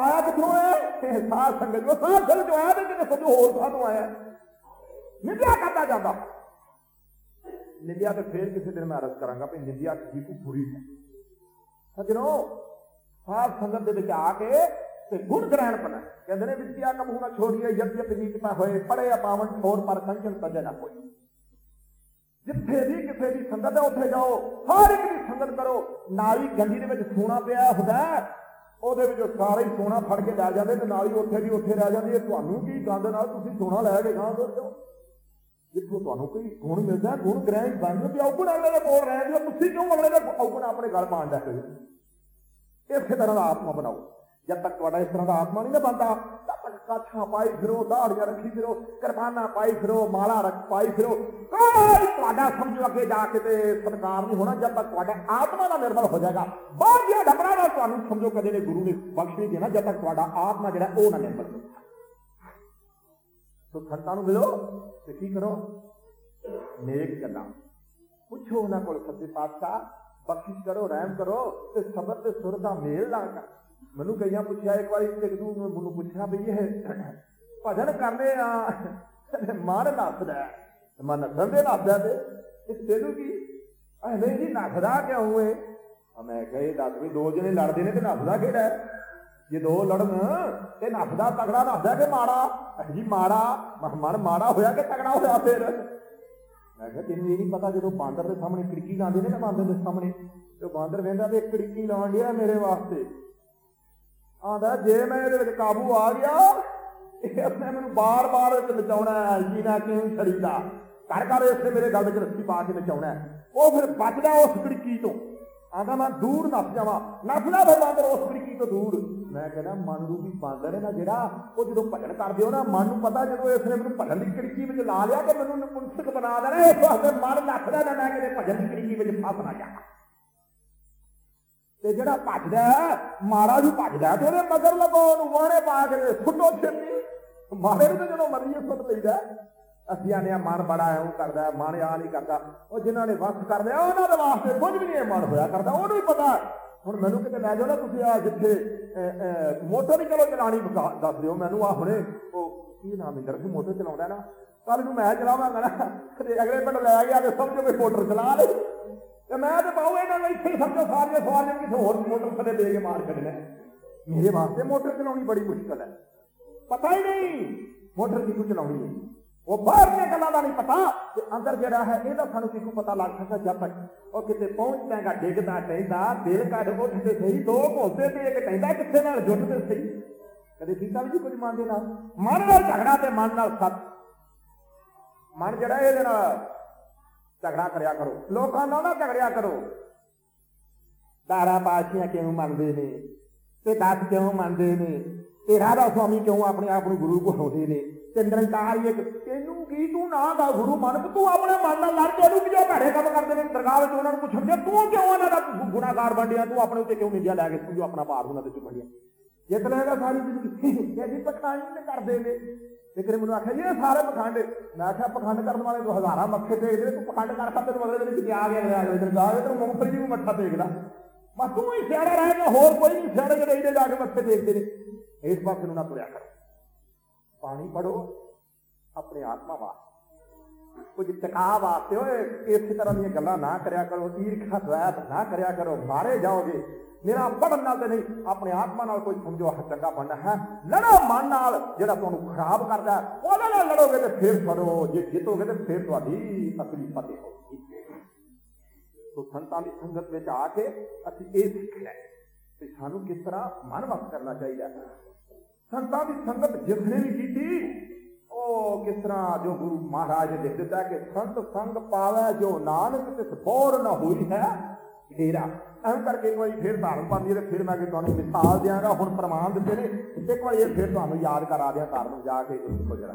ਆਇਆ ਕਿੱਥੋਂ ਹੈ ਸਾਧ ਸੰਗਤ ਜੋ ਸਾਧ ਸੰਗਤ ਜੋ ਆਇਆ ਤੇ ਕਿਤੇ ਸਭ ਹੋਰ ਥਾਂ ਤੋਂ ਆਇਆ ਨਿੰਦਿਆ ਕਰਦਾ ਜਾਂਦਾ ਨਿੰਦਿਆ ਤੇ ਫੇਰ ਕਿਸੇ ਦਿਨ ਮੈਂ ਅਰਜ਼ ਕਰਾਂਗਾ ਵੀ ਨਿੰਦਿਆ ਕੀ ਕੋ ਬੁਰੀ ਹੈ ਸਜਣੋ ਸਾਧ ਸੰਗਤ ਦੇ ਵਿੱਚ ਆ ਕੇ ਤੇ ਗੁਣ ਗ੍ਰਹਿਣ ਕਰਨਾ ਕਹਿੰਦੇ ਨੇ ਵਿਦਿਆ ਕਬ ਹੋਣਾ ਛੋੜੀਏ ਯਪ ਯਪ ਨੀਤਮਾ ਹੋਏ ਪੜੇ ਪਾਵਨ ਠੋਰ ਪਰ ਕੰਚਨ ਤਜੇ ਨਾ ਕੋਈ ਜਿੱਥੇ ਵੀ ਕਿਸੇ ਦੀ ਸੰਗਤ ਹੈ ਉੱਥੇ ਜਾਓ ਹਰ ਇੱਕ ਦੀ ਸੰਗਤ ਕਰੋ ਨਾਲੀ ਗੰਦੀ ਦੇ ਵਿੱਚ ਸੋਨਾ ਪਿਆ ਹੁੰਦਾ ਹੈ, ਉਹਦੇ ਵਿੱਚੋਂ ਸਾਰੇ ਹੀ ਸੋਨਾ ਫੜ ਕੇ ਲੈ ਜਾਂਦੇ ਤੇ ਹੀ ਉੱਥੇ ਦੀ ਉੱਥੇ ਰਹਿ ਜਾਂਦੀ ਹੈ। ਤੁਹਾਨੂੰ ਕੀ ਗੰਦ ਨਾਲ ਤੁਸੀਂ ਸੋਨਾ ਲੈ ਕੇ ਗਾਂ ਦੋ ਜਿੱਥੋਂ ਤੁਹਾਨੂੰ ਕੋਈ ਗੁਣ ਮਿਲਦਾ, ਗੁਣ ਗ੍ਰਹਿਣ ਬਣ ਤੇ ਔਗਣ ਅਗਲੇ ਦੇ ਕੋਲ ਰਹਿ ਜਾਓ ਤੁਸੀਂ ਕਿਉਂ ਅਗਲੇ ਦਾ ਔਗਣ ਆਪਣੇ ਗਲ ਪਾਣ ਦਾ ਇਸੇ ਤਰ੍ਹਾਂ ਦਾ ਆਤਮਾ ਬਣਾਓ। ਜਦ ਤੱਕ ਤੁਹਾਡਾ ਇਸ ਤਰ੍ਹਾਂ ਦਾ ਆਤਮਾ ਨਹੀਂ ਨਾ ਬਣਦਾ ਕਾਠਾਂ ਪਾਈ ਫਿਰੋ, ਦਾੜੀਆਂ ਰੱਖੀ ਫਿਰੋ, ਕਿਰਪਾਨਾਂ ਪਾਈ ਫਿਰੋ, ਮਾਲਾ ਰੱਖ ਪਾਈ ਫਿਰੋ। ਕੋਈ ਤੁਹਾਡਾ ਸਮਝੋ ਅੱਗੇ ਜਾ ਕੇ ਤੇ ਸਤਕਾਰ ਨਹੀਂ ਹੋਣਾ, ਜਦ ਤੱਕ ਤੁਹਾਡਾ ਆਤਮਾ ਦਾ ਨਿਰਮਲ ਹੋ ਜਾਏਗਾ। ਬਾਹਰ ਦੀਆਂ ਡਬਰਾ ਨਾਲ ਤੁਹਾਨੂੰ ਸਮਝੋ ਕਦੇ ਨੇ ਗੁਰੂ ਨੇ ਬਖਸ਼ ਨਹੀਂ ਦੇਣਾ, ਜਦ ਤੱਕ ਤੁਹਾਡਾ ਆਤਮਾ ਜਿਹੜਾ ਉਹ ਨਾ ਨਿਰਮਲ ਹੋਵੇ ਸੋ ਸੰਤਾਂ ਨੂੰ ਮਿਲੋ ਤੇ ਕੀ ਕਰੋ? ਨੇਕ ਗੱਲਾਂ। ਪੁੱਛੋ ਉਹਨਾਂ ਕੋਲ ਸੱਚੇ ਪਾਤਸ਼ਾਹ, ਬਖਸ਼ਿਸ਼ ਕਰੋ, ਰਹਿਮ ਕਰੋ ਤੇ ਸਬਰ ਤੇ ਸੁਰ ਦਾ ਮੇਲ ਨਾ ਕਰ। ਮੈਨੂੰ ਕਈਆਂ ਪੁੱਛਿਆ, ਇੱਕ ਵਾਰੀ ਇੱਕ ਦੂ ਮੈਨੂੰ ਪੁੱਛਿਆ ਵੀ ਇਹ ਭਜਨ ਕਰਨੇ ਆ ਮਨ ਨੱਸਦਾ ਹੈ। ਤੇ ਮਨ ਨੱਸਣ ਦੇ ਨੱਸਦਾ ਤੇ ਇਹ ਤੈਨੂੰ ਕੀ? ਐ ਜੀ ਨੱਸਦਾ ਕਿਉਂ ਏ? ਆ ਮੈਂ ਕਹੇ, ਇਹ ਦੱਸ ਵੀ ਦੋ ਜਣੇ ਲੜਦੇ ਨੇ ਤੇ ਨੱਸਦਾ ਕਿਹੜਾ ਜੇ ਦੋ ਲੜਨ ਤੇ ਨੱਸਦਾ ਤਗੜਾ ਨੱਸਦਾ ਕਿ ਮਾੜਾ? ਜੀ ਮਾੜਾ ਮ- ਮਨ ਮਾੜਾ ਹੋਇਆ ਕਿ ਤਗੜਾ ਹੋਇਆ ਫਿਰ? ਮੈਂ ਕਿਹਾ, ਤੈਨੂੰ ਇਹ ਨਹੀਂ ਪਤਾ ਜਦੋਂ ਬਾਂਦਰ ਦੇ ਸਾਹਮਣੇ ਖਿੜਕੀ ਲਾਉਂਦੇ ਨੇ ਨਾ ਬਾਂਦਰ ਦੇ ਸਾਹਮਣੇ? ਤੇ ਉਹ ਬਾਂਦਰ ਵੇਂਦਾ ਤੇ ਖਿੜਕੀ ਲਾਉਣ ਡਿਆ ਮੇਰੇ ਵਾਸਤੇ। ਆਂਦਾ ਜੇ ਮੈਂ ਇਹਦੇ ਵਿੱਚ ਕਾਬੂ ਆ ਗਿਆ, ਇਹ ਆਪਣੇ ਮੈਨੂੰ ਬਾਰ-ਬਾਰ ਵਿੱਚ ਨਚਾਉਣਾ ਹੈ ਜੀਨਾ ਕਿਉਂ ਛੜੀਦਾ ਘਰ ਘਰ ਇਸੇ ਮੇਰੇ ਗੱਲ ਵਿੱਚ ਰੱਸੀ ਪਾ ਕੇ ਨਚਾਉਣਾ ਉਹ ਫਿਰ ਬਚਦਾ ਉਸ ਖਿੜਕੀ ਤੋਂ। ਆਂਦਾ, ਮੈਂ ਦੂਰ ਨੱਸ ਜਾਵਾਂ। ਨੱਸਦਾ ਫਿਰ ਬਾਂਦਰ ਉਸ ਖਿੜਕੀ ਤੋਂ ਦੂਰ। ਮੈਂ ਕਹਿੰਦਾ, ਮਨ ਨੂੰ ਰੂਪੀ ਬਾਂਦਰ ਹੈ ਨਾ ਜਿਹੜਾ, ਉਹ ਜਦੋਂ ਭਜਨ ਕਰਦੇ ਹੋ ਨਾ, ਮਨ ਨੂੰ ਪਤਾ ਜਦੋਂ ਇਸ ਨੇ ਮੈਨੂੰ ਭਜਨ ਦੀ ਖਿੜਕੀ ਵਿੱਚ ਲਾ ਲਿਆ ਕਿ ਮੈਨੂੰ ਨਪੁੰਸਕ ਬਣਾ ਦੇਣਾ ਇਸ ਵਾਸਤੇ ਮਨ ਨੱਸਦਾ ਨਾ, ਮੈਂ ਕਿਤੇ ਭਜਨ ਦੀ ਖਿੜਕੀ ਵਿੱਚ ਫਸ ਨਾ ਜਾਵਾਂ। ਤੇ ਜਿਹੜਾ ਭੱਜਦਾ ਹੈ, ਮਾੜਾ ਵੀ ਭੱਜਦਾ ਤੇ ਉਹਦੇ ਮਗਰ ਲੱਗੋ ਉਹਨੂੰ ਵਾਣੇ ਪਾ ਕੇ ਸੁੱਟੋ ਛੇਤੀ। ਮਾਰੇ ਨੂੰ ਜਦੋਂ ਮਰਜ਼ੀ ਸੁੱਟ ਲਈਦਾ ਅਸੀਂ ਆਨੇ ਮਨ ਬੜਾ ਹੈ ਉਹ ਕਰਦਾ ਮਨ ਆ ਨਹੀਂ ਕਰਦਾ। ਉਹ ਜਿਨ੍ਹਾਂ ਨੇ ਵਸ ਕਰ ਲਿਆ ਉਹਨਾਂ ਦੇ ਵਾਸਤੇ ਕੁਝ ਵੀ ਨਹੀਂ ਮਨ ਹੋਇਆ ਕਰਦਾ। ਉਹਨੂੰ ਵੀ ਪਤਾ ਹੁਣ ਮੈਨੂੰ ਕਿਤੇ ਲੈ ਜਾਓ ਨਾ ਤੁਸੀਂ ਆ ਜਿੱਥੇ ਮੋਟਰ ਹੀ ਚਲੋ ਚਲਾਣੀ ਬਕਾ- ਦੱਸ ਦਿਓ ਮੈਨੂੰ। ਆ ਹੁਣੇ ਉਹ ਕੀ ਨਾਮ ਇੰਦਰ ਸੀ ਮੋਟਰ ਚਲਾਉਂਦਾ ਨਾ। ਕੱਲ ਨੂੰ ਮੈਂ ਚਲਾਵਾਂਗਾ ਨਾ। ਤੇ ਅਗਲੇ ਪਿੰਡ ਲੈ ਗਿਆ ਤੇ ਸਮਝੋ ਵੀ ਮੋਟਰ ਚਲਾ ਲਈ ਤੇ ਮੈਂ ਤੇ ਪਾਉ ਇਹਨਾਂ ਨੂੰ ਇੱਥੇ ਸਮਝੋ ਸਾਰੀਆਂ ਸਵਾਰੀਆਂ ਕਿਸੇ ਹੋਰ ਮੋਟਰ ਥੱਲੇ ਦੇ ਕੇ ਮਾਰ ਛੱਡਣਾ। ਮੇਰੇ ਵਾਸਤੇ ਮੋਟਰ ਚਲਾਉਣੀ ਬੜੀ ਮੁਸ਼ਕਲ ਹੈ। ਪਤਾ ਹੀ ਨਹੀਂ, ਮੋਟਰ ਕਿਹਨੂੰ ਚਲਾਉਣੀ ਹੈ। ਉਹ ਬਾਹਰ ਦੀਆਂ ਗੱਲਾਂ ਦਾ ਨਹੀਂ ਪਤਾ ਤੇ ਅੰਦਰ ਜਿਹੜਾ ਹੈ, ਇਹਦਾ ਸਾਨੂੰ ਕਿਹਨੂੰ ਪਤਾ ਲੱਗ ਸਕਦਾ ਜਦ ਤੱਕ ਉਹ ਕਿਤੇ ਪਹੁੰਚ ਜਾਏਗਾ ਡਿੱਗਦਾ ਟੈਂਦਾ ਦਿਲ ਕੱਢ ਉੱਠਦੇ ਸਹੀ, ਦੋ ਘੋਲਦੇ ਤੇ ਇੱਕ ਟੈਂਦਾ ਕਿੱਥੇ ਨਾਲ ਜੁੱਟਦੇ ਸਹੀ। ਕਦੇ ਕੀਤਾ ਵੀ ਜੀ ਕੁਝ ਮਨ ਦੇ ਨਾਲ? ਮਨ ਨਾਲ ਝਗੜਾ ਤੇ ਮਨ ਨਾਲ ਸੱਤ। ਮਨ ਜਿਹੜਾ ਇਹਦੇ ਨਾਲ ਝਗੜਾ ਕਰਿਆ ਕਰੋ। ਲੋਕਾਂ ਨਾਲ ਨਾ ਝਗੜਿਆ ਕਰੋ। ਦਾਰਾ ਪਾਸ਼ੀਆਂ ਕਿਉਂ ਮੰਨਦੇ ਨੇ? ਤੇ ਦੱਸ ਕਿਉਂ ਮੰਨਦੇ ਨੇ? ਤੇ ਰਾਧਾ ਸੁਆਮੀ ਕਿਉਂ ਆਪਣੇ ਆਪ ਨੂੰ ਗੁਰੂ ਕਹਾਉਂਦੇ ਨੇ? ਤੇ ਨਿਰੰਕਾਰ ਇੱਕ, ਤੈਨੂੰ ਕੀ ਤੂੰ ਨਾ ਦਾ ਗੁਰੂ ਮੰਨ? ਤੂੰ ਆਪਣੇ ਮਨ ਨਾਲ ਲੜ ਕੇ ਉਹਨੂੰ ਕਿ ਜੋ ਭੈੜੇ ਕੰਮ ਕਰਦੇ ਨੇ, ਦਰਗਾਹ ਵਿੱਚ ਉਹਨਾਂ ਨੂੰ ਪੁੱਛਣਗੇ ਤੂੰ ਕਿਉਂ ਉਹਨਾਂ ਦਾ ਗੁ- ਗੁਨਾਹਗਾਰ ਬਣਿਆ ਤੂੰ ਆਪਣੇ ਉੱਤੇ ਕਿਉਂ ਨਿੰਦਿਆ ਲੈ ਕੇ ਤੂੰ ਜੋ ਆਪਣਾ ਭਾਰ ਉਹਨਾਂ ਦੇ ਚੁੱਕ ਲਿਆ ਜਿੱਤ ਲੈਗਾ ਸਾਰੀ ਜ਼ਿੰਦਗੀ ਇਹ ਜੀ ਤੇ ਕਰਦੇ ਨੇ। ਤੇ ਕਰੇ ਮੈਨੂੰ ਆਖਿਆ ਜੀ ਇਹ ਸਾਰੇ ਪਖੰਡ ਮੈਂ ਆਖਿਆ ਪਖੰਡ ਕਰਨ ਵਾਲੇ ਤੋਂ ਹਜ਼ਾਰਾਂ ਮੱਥੇ ਟੇਕਦੇ ਨੇ, ਤੂੰ ਪਖੰਡ ਕਰ ਖਾ ਤੈਨੂੰ ਅਗਲੇ ਦਿਨ ਕੀ ਆ ਗਿਆ ਅਗਲੇ ਜਾ ਕੇ ਤੈਨੂੰ ਮੂੰਗਫਲੀ ਨੂੰ ਮੱਥਾ ਟੇਕਦਾ ਮੈਂ ਤੂੰ ਹੀ ਸਿਆਣਾ ਰਹਿ ਗਿਆ ਹੋਰ ਕੋਈ ਨਹੀਂ ਸਿਆਣੇ ਜਿਹੜੇ ਇਹਦੇ ਜਾ ਕੇ ਮੱਥੇ ਟੇਕਦੇ ਨੇ। ਇਸ ਪਾਸੇ ਨੂੰ ਨਾ ਤੁਰਿਆ ਕਰ। ਪਾਣੀ ਪੜੋ ਆਪਣੇ ਆਤਮਾ ਵਾਸਤੇ। ਕੁਝ ਟਿਕਾ ਵਾਸਤੇ। ਓਏ, ਇਸੇ ਤਰ੍ਹਾਂ ਦੀਆਂ ਗੱਲਾਂ ਨਾ ਕਰਿਆ ਕਰੋ ਈਰਖਾ ਦ્વੈਤ ਨਾ ਕਰਿਆ ਕਰੋ, ਮਾਰੇ ਜਾਓਗੇ। ਮੇਰਾ ਪੜਨ ਨਾਲ ਤੇ ਨਹੀਂ, ਆਪਣੇ ਆਤਮਾ ਨਾਲ ਕੋਈ ਸਮਝੋ ਚੰਗਾ ਬਣਨਾ ਹੈ। ਲੜੋ ਮਨ ਨਾਲ, ਜਿਹੜਾ ਤੁਹਾਨੂੰ ਖਰਾਬ ਕਰਦਾ ਉਹਦੇ ਨਾਲ ਲੜੋਗੇ ਤੇ ਫਿਰ ਫੜੋ ਜੇ ਜਿੱਤੋਗੇ ਤੇ ਫਿਰ ਤੁਹਾਡੀ ਅਸਲੀ ਫਤਿਹ ਹੋਊਗੀ। ਸੋ ਸੰਤਾਂ ਦੀ ਸੰਗਤ ਵਿੱਚ ਆ ਕੇ ਅਸੀਂ ਇਹ ਸਿੱਖਣਾ ਹੈ ਕਿ ਸਾਨੂੰ ਕਿਸ ਤਰ੍ਹਾਂ ਮਨ ਵਸ ਕਰਨਾ ਚਾਹੀਦਾ ਸੰਤਾਂ ਦੀ ਸੰਗਤ ਜਿਸਨੇ ਵੀ ਕੀਤੀ ਕਿਸ ਤਰ੍ਹਾਂ ਜੋ ਗੁਰੂ ਮਹਾਰਾਜ ਨੇ ਲਿਖ ਦਿੱਤਾ ਕਿ ਸੰਤ ਸੰਗ ਪਾਵੈ, ਜੋ ਨਾਨਕ ਤਿਸ ਬੋਰ ਨ ਹੋਈ ਹੈ ਫੇਰਾ ਐਂ ਕਰਕੇ ਕੋਈ ਫਿਰ ਧਾਰਨ ਪਾਉਂਦੀ ਹੈ ਫਿਰ ਮੈਂ ਕਿ ਤੁਹਾਨੂੰ ਮਿਸਾਲ ਦਿਆਂਗਾ। ਹੁਣ ਪ੍ਰਮਾਣ ਦਿੱਤੇ ਨੇ। ਇੱਕ ਵਾਰੀ ਇਹ ਫਿਰ ਤੁਹਾਨੂੰ ਯਾਦ ਕਰਾ ਦਿਆਂ ਧਾਰਨ ਜਾ ਕੇ ਦੇਖੋ ਜਰਾ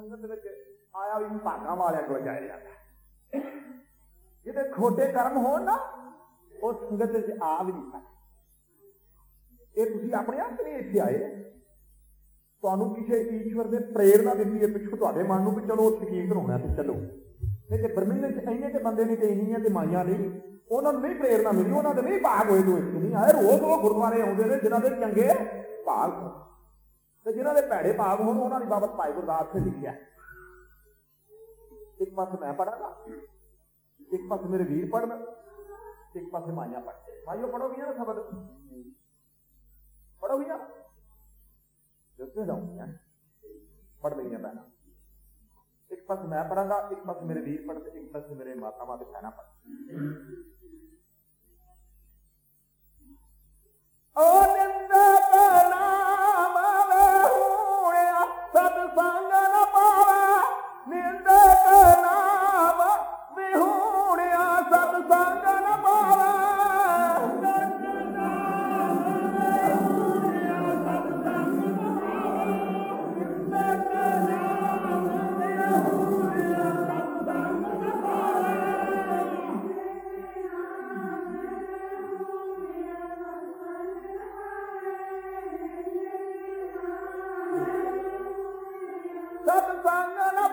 ਸੰਗਤ ਵਿੱਚ ਆਇਆ ਵੀ ਭਾਗਾਂ ਵਾਲਿਆਂ ਕੋਲ ਜਾਇਆ ਜਾਂਦਾ ਜਿਹਦੇ ਖੋਟੇ ਕਰਮ ਹੋਣ ਨਾ, ਉਹ ਸੰਗਤ ਵਿੱਚ ਆ ਵੀ ਨਹੀਂ ਸਕਦਾ। ਇਹ ਤੁਸੀਂ ਆਪਣੇ ਆਪ ਨਹੀਂ ਇੱਥੇ ਆਏ ਤੁਹਾਨੂੰ ਕਿਸੇ ਈਸ਼ਵਰ ਦੇ ਪ੍ਰੇਰਣਾ ਦਿੱਤੀ ਹੈ ਪਿੱਛੋਂ ਤੁਹਾਡੇ ਮਨ ਨੂੰ ਵੀ ਚਲੋ ਉੱਥੇ ਕੀਰਤਨ ਹੋਣਾ ਤੇ ਚਲੋ। ਨਹੀਂ ਤੇ ਬ੍ਰਹਮਿੰਦਰ ਚ ਇੰਨੇ ਤੇ ਬੰਦੇ ਨੇ ਤੇ ਇੰਨੀਆਂ ਤੇ ਮਾਈਆਂ ਨਹੀਂ। ਉਹਨਾਂ ਨੂੰ ਨਹੀਂ ਪ੍ਰੇਰਣਾ ਮਿਲੀ, ਉਹਨਾਂ ਦੇ ਨਹੀਂ ਭਾਗ ਹੋਏ ਤੋਂ ਇੱਥੇ ਨਹੀਂ ਆਏ ਰੋਜ਼ ਉਹ ਗੁਰਦੁਆਰੇ ਆਉਂਦੇ ਨੇ, ਜਿਨ੍ਹਾਂ ਦੇ ਚੰਗੇ ਭਾਗ ਹੋਣ। ਤੇ ਜਿਨ੍ਹਾਂ ਦੇ ਭੈੜੇ ਭਾਗ ਹੋਣ, ਉਹਨਾਂ ਦੀ ਬਾਬਤ ਭਾਈ ਗੁਰਦਾਸ ਨੇ ਲਿਖਿਆ ਇੱਕ ਪਾਸੇ ਮੈਂ ਪੜਾਂਗਾ ਇੱਕ ਪਾਸੇ ਮੇਰੇ ਵੀਰ ਪੜਨ ਇੱਕ ਪਾਸੇ ਮਾਈਆਂ ਪੜ੍ਹਦੇ ਭਾਈਓ ਪੜੋਗੀਆਂ ਨਾ ਸ਼ਬਦ ਪੜੋਗੀਆਂ ਦੱਸੇ ਜਾਉਂਗੀਆਂ ਪੜ ਲਈਆਂ ਪਹਿਲਾਂ ਇੱਕ ਪਾਸੇ ਮੈਂ ਪੜਾਂਗਾ ਇੱਕ ਪਾਸੇ ਮੇਰੇ ਵੀਰ ਪੜਦੇ ਇੱਕ ਪਾਸੇ ਮੇਰੇ ਮਾਤਾਵਾਂ ਤੇ ਭੈਣਾਂ ਪੜਦੇ ਸਤ ਸੰਗ ਨ